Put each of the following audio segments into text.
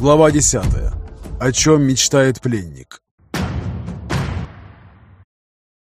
Глава 10. О чем мечтает пленник.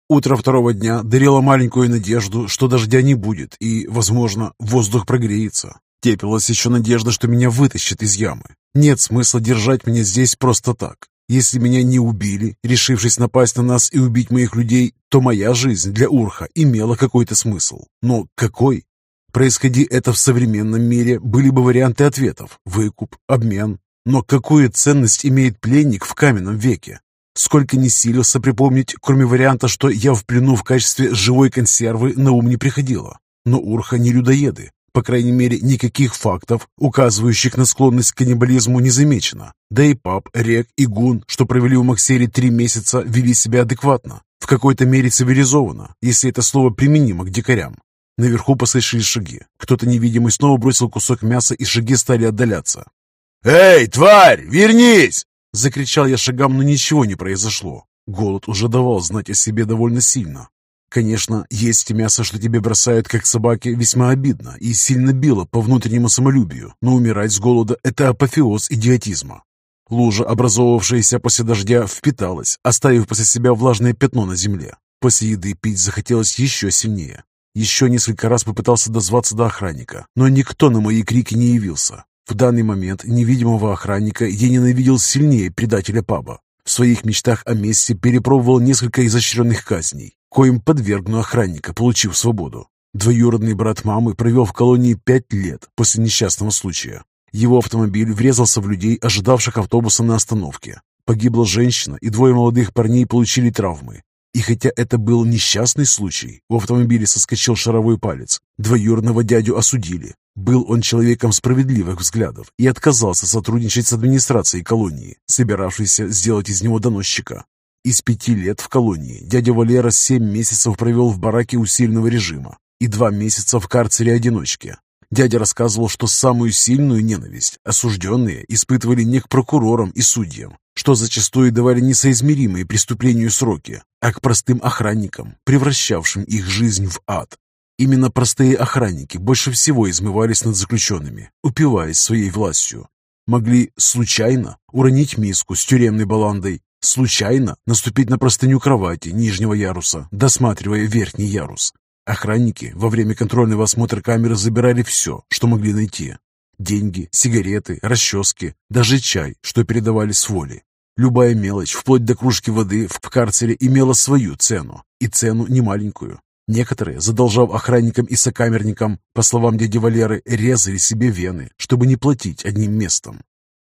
Утро второго дня дарило маленькую надежду, что дождя не будет и, возможно, воздух прогреется. Теплилась еще надежда, что меня вытащат из ямы. Нет смысла держать меня здесь просто так. Если меня не убили, решившись напасть на нас и убить моих людей, то моя жизнь для Урха имела какой-то смысл. Но какой? Происходи это в современном мире, были бы варианты ответов – выкуп, обмен, но какую ценность имеет пленник в каменном веке? Сколько не силился припомнить, кроме варианта, что я в плену в качестве живой консервы, на ум не приходило. Но урха не людоеды. По крайней мере, никаких фактов, указывающих на склонность к каннибализму, не замечено. Да и пап, Рек и Гун, что провели в Максере три месяца, вели себя адекватно. В какой-то мере цивилизованно, если это слово применимо к дикарям. Наверху послышались шаги. Кто-то невидимый снова бросил кусок мяса, и шаги стали отдаляться. «Эй, тварь, вернись!» Закричал я шагам, но ничего не произошло. Голод уже давал знать о себе довольно сильно. Конечно, есть мясо, что тебе бросают как собаки, весьма обидно и сильно било по внутреннему самолюбию, но умирать с голода – это апофеоз идиотизма. Лужа, образовавшаяся после дождя, впиталась, оставив после себя влажное пятно на земле. После еды пить захотелось еще сильнее. Еще несколько раз попытался дозваться до охранника, но никто на мои крики не явился. В данный момент невидимого охранника я ненавидел сильнее предателя паба. В своих мечтах о мести перепробовал несколько изощренных казней, коим подвергну охранника, получив свободу. Двоюродный брат мамы провел в колонии пять лет после несчастного случая. Его автомобиль врезался в людей, ожидавших автобуса на остановке. Погибла женщина, и двое молодых парней получили травмы. И хотя это был несчастный случай, у автомобиля соскочил шаровой палец. Двоюродного дядю осудили. Был он человеком справедливых взглядов и отказался сотрудничать с администрацией колонии, собиравшейся сделать из него доносчика. Из пяти лет в колонии дядя Валера семь месяцев провел в бараке усиленного режима и два месяца в карцере-одиночке. Дядя рассказывал, что самую сильную ненависть осужденные испытывали не к прокурорам и судьям, что зачастую давали несоизмеримые преступлению сроки, а к простым охранникам, превращавшим их жизнь в ад. Именно простые охранники больше всего измывались над заключенными, упиваясь своей властью. Могли случайно уронить миску с тюремной баландой, случайно наступить на простыню кровати нижнего яруса, досматривая верхний ярус. Охранники во время контрольного осмотра камеры забирали все, что могли найти. Деньги, сигареты, расчески, даже чай, что передавали с воли. Любая мелочь, вплоть до кружки воды в карцере, имела свою цену, и цену немаленькую. Некоторые, задолжав охранникам и сокамерникам, по словам дяди Валеры, резали себе вены, чтобы не платить одним местом.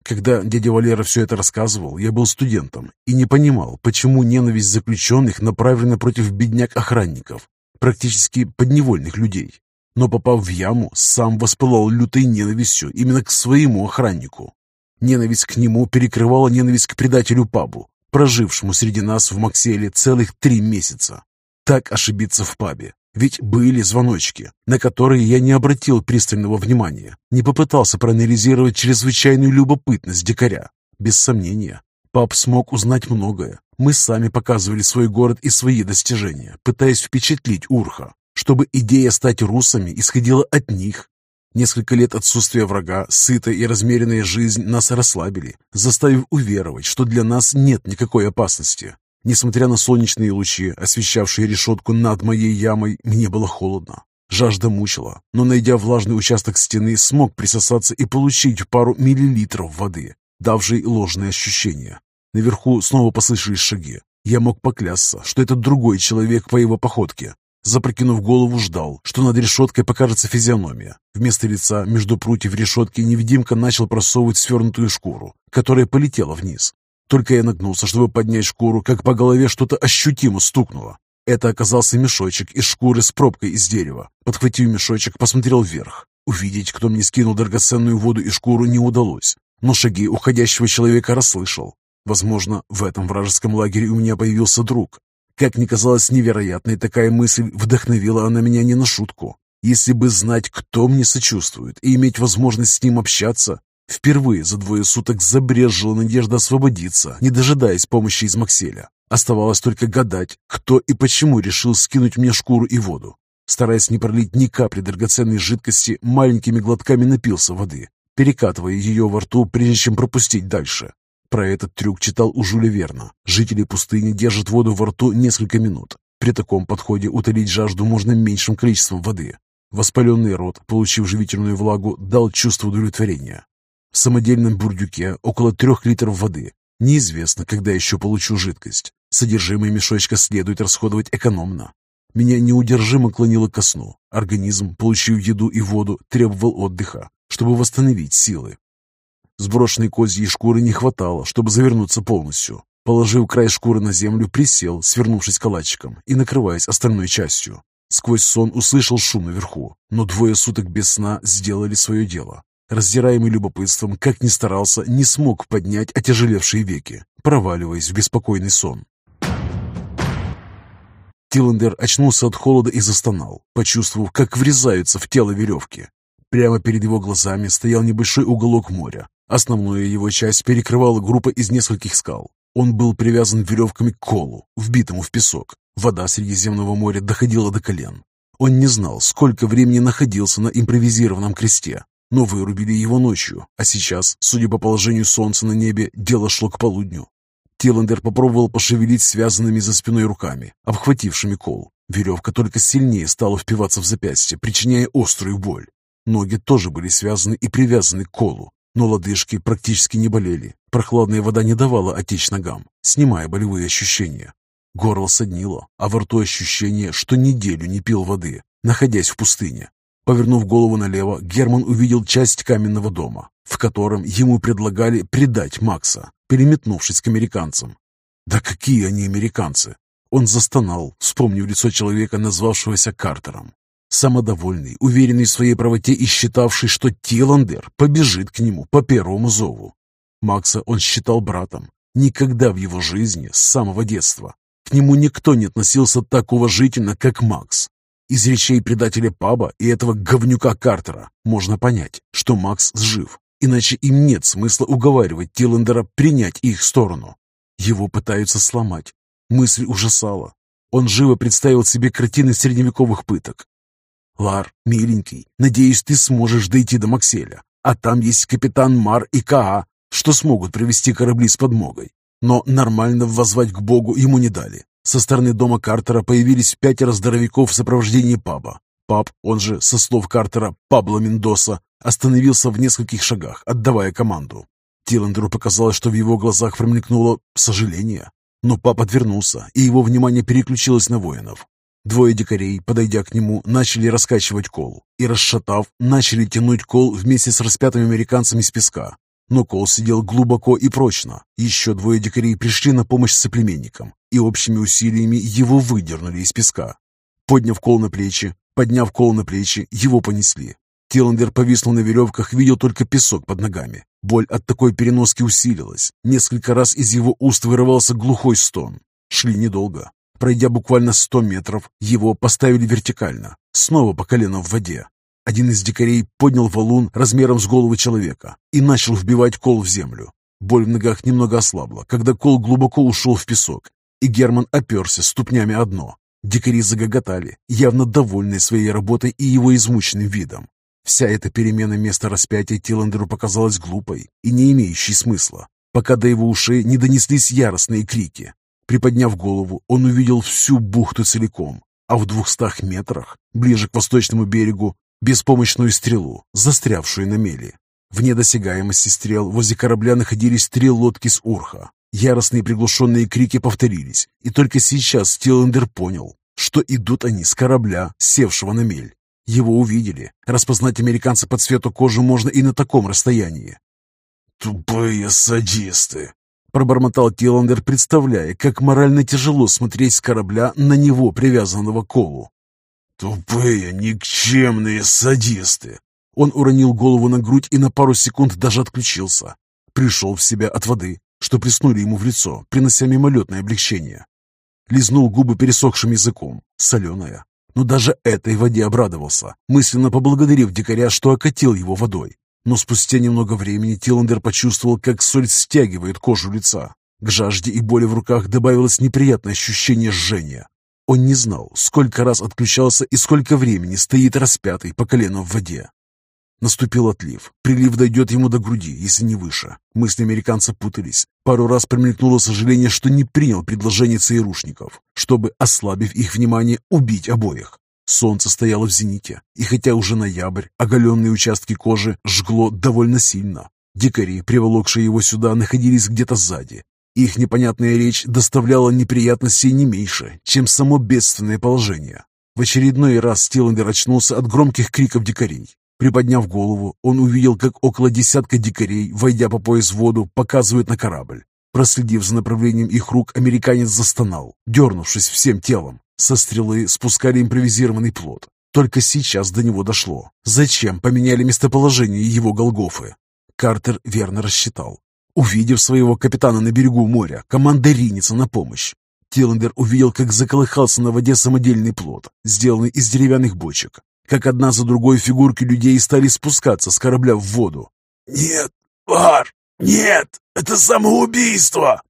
Когда дядя Валера все это рассказывал, я был студентом и не понимал, почему ненависть заключенных направлена против бедняк-охранников, практически подневольных людей. Но попав в яму, сам воспылал лютой ненавистью именно к своему охраннику. Ненависть к нему перекрывала ненависть к предателю пабу, прожившему среди нас в Макселе целых три месяца. Так ошибиться в пабе. Ведь были звоночки, на которые я не обратил пристального внимания, не попытался проанализировать чрезвычайную любопытность дикаря. Без сомнения, паб смог узнать многое. Мы сами показывали свой город и свои достижения, пытаясь впечатлить Урха, чтобы идея стать русами исходила от них, Несколько лет отсутствия врага, сытая и размеренная жизнь нас расслабили, заставив уверовать, что для нас нет никакой опасности. Несмотря на солнечные лучи, освещавшие решетку над моей ямой, мне было холодно. Жажда мучила, но, найдя влажный участок стены, смог присосаться и получить пару миллилитров воды, давшей ложное ощущение. Наверху снова послышались шаги. Я мог поклясться, что это другой человек по его походке, Запрокинув голову, ждал, что над решеткой покажется физиономия. Вместо лица между прутьев решетки невидимка начал просовывать свернутую шкуру, которая полетела вниз. Только я нагнулся, чтобы поднять шкуру, как по голове что-то ощутимо стукнуло. Это оказался мешочек из шкуры с пробкой из дерева. Подхватив мешочек, посмотрел вверх. Увидеть, кто мне скинул драгоценную воду и шкуру, не удалось. Но шаги уходящего человека расслышал. Возможно, в этом вражеском лагере у меня появился друг, как ни казалось невероятной такая мысль, вдохновила она меня не на шутку. Если бы знать, кто мне сочувствует, и иметь возможность с ним общаться, впервые за двое суток забрежила надежда освободиться, не дожидаясь помощи из Макселя. Оставалось только гадать, кто и почему решил скинуть мне шкуру и воду. Стараясь не пролить ни капли драгоценной жидкости, маленькими глотками напился воды. перекатывая ее во рту, прежде чем пропустить дальше. Про этот трюк читал у Жюля Верна. Жители пустыни держат воду во рту несколько минут. При таком подходе утолить жажду можно меньшим количеством воды. Воспаленный рот, получив живительную влагу, дал чувство удовлетворения. Самодельном бурдюке около трех литров воды. Неизвестно, когда еще получу жидкость. Содержимое мешочка следует расходовать экономно. Меня неудержимо клонило ко сну. Организм, получив еду и воду, требовал отдыха, чтобы восстановить силы. Сброшенной козьей шкуры не хватало, чтобы завернуться полностью. Положив край шкуры на землю, присел, свернувшись калачиком и накрываясь остальной частью. Сквозь сон услышал шум наверху, но двое суток без сна сделали свое дело. Раздираемый любопытством, как ни старался, не смог поднять отяжелевшие веки, проваливаясь в беспокойный сон. Тиллендер очнулся от холода и застонал, почувствовав, как врезаются в тело веревки. Прямо перед его глазами стоял небольшой уголок моря. Основную его часть перекрывала группа из нескольких скал. Он был привязан веревками к колу, вбитому в песок. Вода Средиземного моря доходила до колен. Он не знал, сколько времени находился на импровизированном кресте, но вырубили его ночью, а сейчас, судя по положению солнца на небе, дело шло к полудню. Тиландер попробовал пошевелить связанными за спиной руками, обхватившими кол. Веревка только сильнее стала впиваться в запястье, причиняя острую боль. Ноги тоже были связаны и привязаны к колу, но лодыжки практически не болели. Прохладная вода не давала отечь ногам, снимая болевые ощущения. Горло соднило, а во рту ощущение, что неделю не пил воды, находясь в пустыне. Повернув голову налево, Герман увидел часть каменного дома, в котором ему предлагали предать Макса, переметнувшись к американцам. Да какие они американцы! Он застонал, вспомнив лицо человека, назвавшегося Картером. Самодовольный, уверенный в своей правоте и считавший, что Тиландер побежит к нему по первому зову. Макса он считал братом. Никогда в его жизни, с самого детства, к нему никто не относился так уважительно, как Макс. Из речей предателя Паба и этого говнюка Картера можно понять, что Макс жив, иначе им нет смысла уговаривать Тиллендера принять их сторону. Его пытаются сломать. Мысль ужасала. Он живо представил себе картины средневековых пыток. «Лар, миленький, надеюсь, ты сможешь дойти до Макселя, а там есть капитан Мар и Каа, что смогут привести корабли с подмогой. Но нормально воззвать к Богу ему не дали. Со стороны дома Картера появились пятеро здоровяков в сопровождении паба. Паб, он же, со слов Картера, Пабло Мендоса, остановился в нескольких шагах, отдавая команду. Тиландеру показалось, что в его глазах промелькнуло сожаление. Но пап отвернулся, и его внимание переключилось на воинов. Двое дикарей, подойдя к нему, начали раскачивать кол и, расшатав, начали тянуть кол вместе с распятыми американцами с песка. Но кол сидел глубоко и прочно. Еще двое дикарей пришли на помощь соплеменникам и общими усилиями его выдернули из песка. Подняв кол на плечи, подняв кол на плечи, его понесли. Тиландер повиснул на веревках, видел только песок под ногами. Боль от такой переноски усилилась. Несколько раз из его уст вырывался глухой стон. Шли недолго. Пройдя буквально сто метров, его поставили вертикально, снова по колено в воде. Один из дикарей поднял валун размером с голову человека и начал вбивать кол в землю. Боль в ногах немного ослабла, когда кол глубоко ушел в песок, и Герман оперся ступнями одно. Дикари загоготали, явно довольные своей работой и его измученным видом. Вся эта перемена места распятия Тиландеру показалась глупой и не имеющей смысла, пока до его ушей не донеслись яростные крики. Приподняв голову, он увидел всю бухту целиком, а в двухстах метрах, ближе к восточному берегу, беспомощную стрелу, застрявшую на мели. Вне досягаемости стрел возле корабля находились три лодки с урха. Яростные приглушенные крики повторились, и только сейчас Тиллендер понял, что идут они с корабля, севшего на мель. Его увидели. Распознать американца по цвету кожи можно и на таком расстоянии. «Тупые садисты!» Пробормотал Тиллендер, представляя, как морально тяжело смотреть с корабля на него, привязанного к колу. «Тупые, никчемные садисты!» Он уронил голову на грудь и на пару секунд даже отключился. Пришел в себя от воды, что приснули ему в лицо, принося мимолетное облегчение. Лизнул губы пересохшим языком, соленая. Но даже этой воде обрадовался, мысленно поблагодарив дикаря, что окатил его водой. Но спустя немного времени Тиллендер почувствовал, как соль стягивает кожу лица. К жажде и боли в руках добавилось неприятное ощущение жжения. Он не знал, сколько раз отключался и сколько времени стоит распятый по колено в воде. Наступил отлив. Прилив дойдет ему до груди, если не выше. Мысли американца путались. Пару раз промелькнуло сожаление, что не принял предложение ЦРУшников, чтобы, ослабив их внимание, убить обоих. Солнце стояло в зените, и хотя уже ноябрь, оголенные участки кожи жгло довольно сильно. Дикари, приволокшие его сюда, находились где-то сзади. Их непонятная речь доставляла неприятностей не меньше, чем само бедственное положение. В очередной раз Стиллендер очнулся от громких криков дикарей. Приподняв голову, он увидел, как около десятка дикарей, войдя по пояс в воду, показывают на корабль. Проследив за направлением их рук, американец застонал, дернувшись всем телом. Со стрелы спускали импровизированный плот. Только сейчас до него дошло. Зачем поменяли местоположение его Голгофы? Картер верно рассчитал. Увидев своего капитана на берегу моря, команда ринется на помощь. Тиллендер увидел, как заколыхался на воде самодельный плот, сделанный из деревянных бочек, как одна за другой фигурки людей стали спускаться с корабля в воду. «Нет, Бар, нет, это самоубийство!»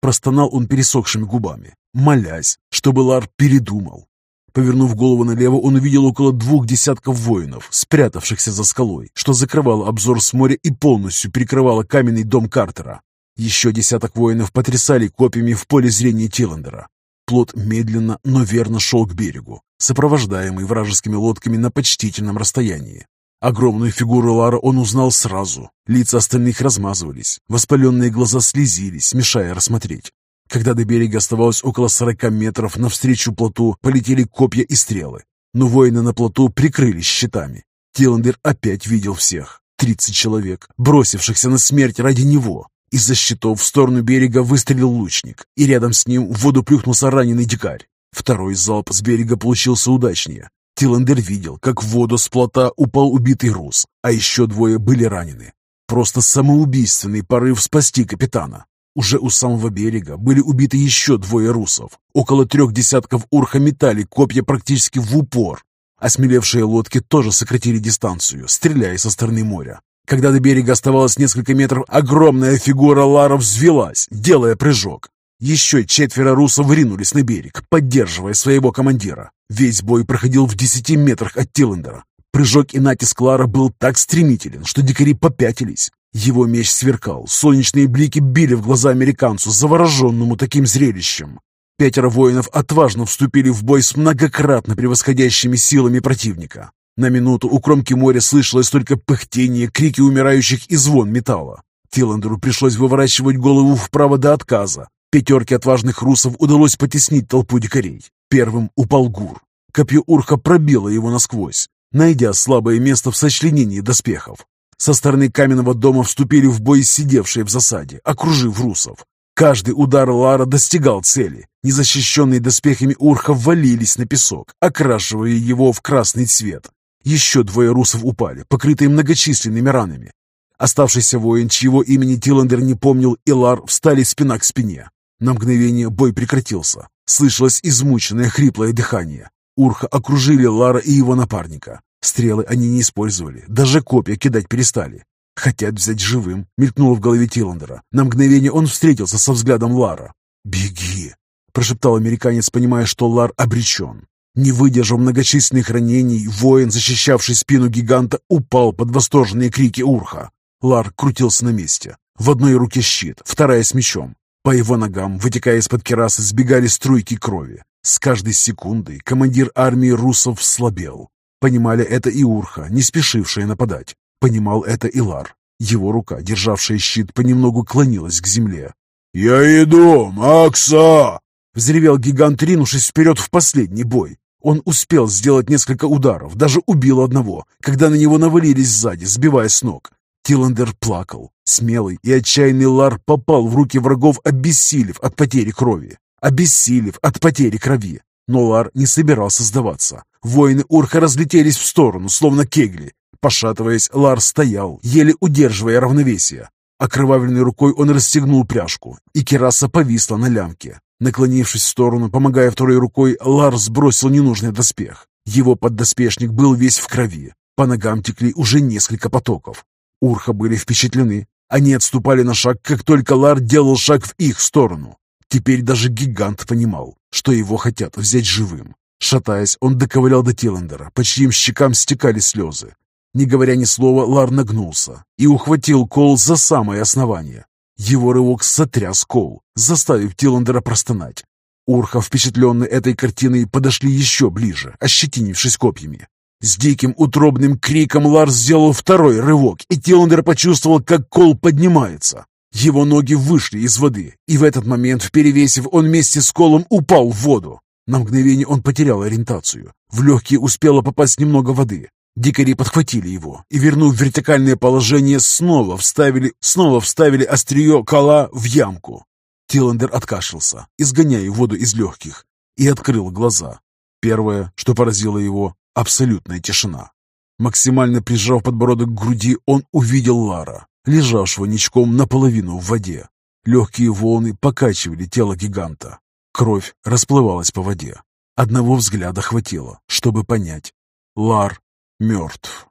Простонал он пересохшими губами, молясь, чтобы Лар передумал. Повернув голову налево, он увидел около двух десятков воинов, спрятавшихся за скалой, что закрывало обзор с моря и полностью перекрывало каменный дом Картера. Еще десяток воинов потрясали копьями в поле зрения Тиллендера. Плот медленно, но верно шел к берегу, сопровождаемый вражескими лодками на почтительном расстоянии. Огромную фигуру Лара он узнал сразу. Лица остальных размазывались, воспаленные глаза слезились, мешая рассмотреть. Когда до берега оставалось около сорока метров, навстречу плоту полетели копья и стрелы. Но воины на плоту прикрылись щитами. Тиллендер опять видел всех. Тридцать человек, бросившихся на смерть ради него. Из-за щитов в сторону берега выстрелил лучник, и рядом с ним в воду плюхнулся раненый дикарь. Второй залп с берега получился удачнее. Тиландер видел, как в воду с плота упал убитый рус, а еще двое были ранены. Просто самоубийственный порыв спасти капитана. Уже у самого берега были убиты еще двое русов. Около трех десятков урха метали копья практически в упор. Осмелевшие лодки тоже сократили дистанцию, стреляя со стороны моря. Когда до берега оставалось несколько метров, огромная фигура Лара взвелась, делая прыжок. Еще четверо русов ринулись на берег, поддерживая своего командира. Весь бой проходил в десяти метрах от Тиллендера. Прыжок и натиск Лара был так стремителен, что дикари попятились. Его меч сверкал, солнечные блики били в глаза американцу, завороженному таким зрелищем. Пятеро воинов отважно вступили в бой с многократно превосходящими силами противника. На минуту у кромки моря слышалось только пыхтение, крики умирающих и звон металла. Тиландеру пришлось выворачивать голову вправо до отказа. Пятерке отважных русов удалось потеснить толпу дикарей. Первым упал Гур. Копье Урха пробило его насквозь, найдя слабое место в сочленении доспехов. Со стороны каменного дома вступили в бой сидевшие в засаде, окружив русов. Каждый удар Лара достигал цели. Незащищенные доспехами Урха валились на песок, окрашивая его в красный цвет. Еще двое русов упали, покрытые многочисленными ранами. Оставшийся воин, чьего имени Тиландер не помнил, и Лар встали спина к спине. На мгновение бой прекратился. Слышалось измученное хриплое дыхание. Урха окружили Лара и его напарника. Стрелы они не использовали, даже копья кидать перестали. «Хотят взять живым», — мелькнуло в голове Тиландера. На мгновение он встретился со взглядом Лара. «Беги!» — прошептал американец, понимая, что Лар обречен. Не выдержав многочисленных ранений, воин, защищавший спину гиганта, упал под восторженные крики Урха. Лар крутился на месте. В одной руке щит, вторая с мечом. По его ногам, вытекая из-под керасы, сбегали струйки крови. С каждой секундой командир армии русов слабел. Понимали это и Урха, не спешившая нападать. Понимал это и Лар. Его рука, державшая щит, понемногу клонилась к земле. «Я иду, Макса!» Взревел гигант, ринувшись вперед в последний бой. Он успел сделать несколько ударов, даже убил одного, когда на него навалились сзади, сбивая с ног. Тиландер плакал. Смелый и отчаянный Лар попал в руки врагов, обессилев от потери крови. Обессилев от потери крови. Но Лар не собирался сдаваться. Воины Урха разлетелись в сторону, словно кегли. Пошатываясь, Лар стоял, еле удерживая равновесие. Окровавленной рукой он расстегнул пряжку, и кераса повисла на лямке. Наклонившись в сторону, помогая второй рукой, Ларс сбросил ненужный доспех. Его поддоспешник был весь в крови. По ногам текли уже несколько потоков. Урха были впечатлены. Они отступали на шаг, как только Лар делал шаг в их сторону. Теперь даже гигант понимал, что его хотят взять живым. Шатаясь, он доковылял до Тиландера, по чьим щекам стекали слезы. Не говоря ни слова, Лар нагнулся и ухватил Кол за самое основание. Его рывок сотряс Кол, заставив Тиландера простонать. Урха, впечатленный этой картиной, подошли еще ближе, ощетинившись копьями. С диким утробным криком Ларс сделал второй рывок, и Тиландер почувствовал, как Кол поднимается. Его ноги вышли из воды, и в этот момент, вперевесив, он вместе с Колом упал в воду. На мгновение он потерял ориентацию. В легкие успело попасть немного воды. Дикари подхватили его и, вернув в вертикальное положение, снова вставили, снова вставили острие кола в ямку. Тиландер откашлялся, изгоняя воду из легких, и открыл глаза. Первое, что поразило его — абсолютная тишина. Максимально прижав подбородок к груди, он увидел Лара, лежавшего ничком наполовину в воде. Легкие волны покачивали тело гиганта. Кровь расплывалась по воде. Одного взгляда хватило, чтобы понять. Лар мертв.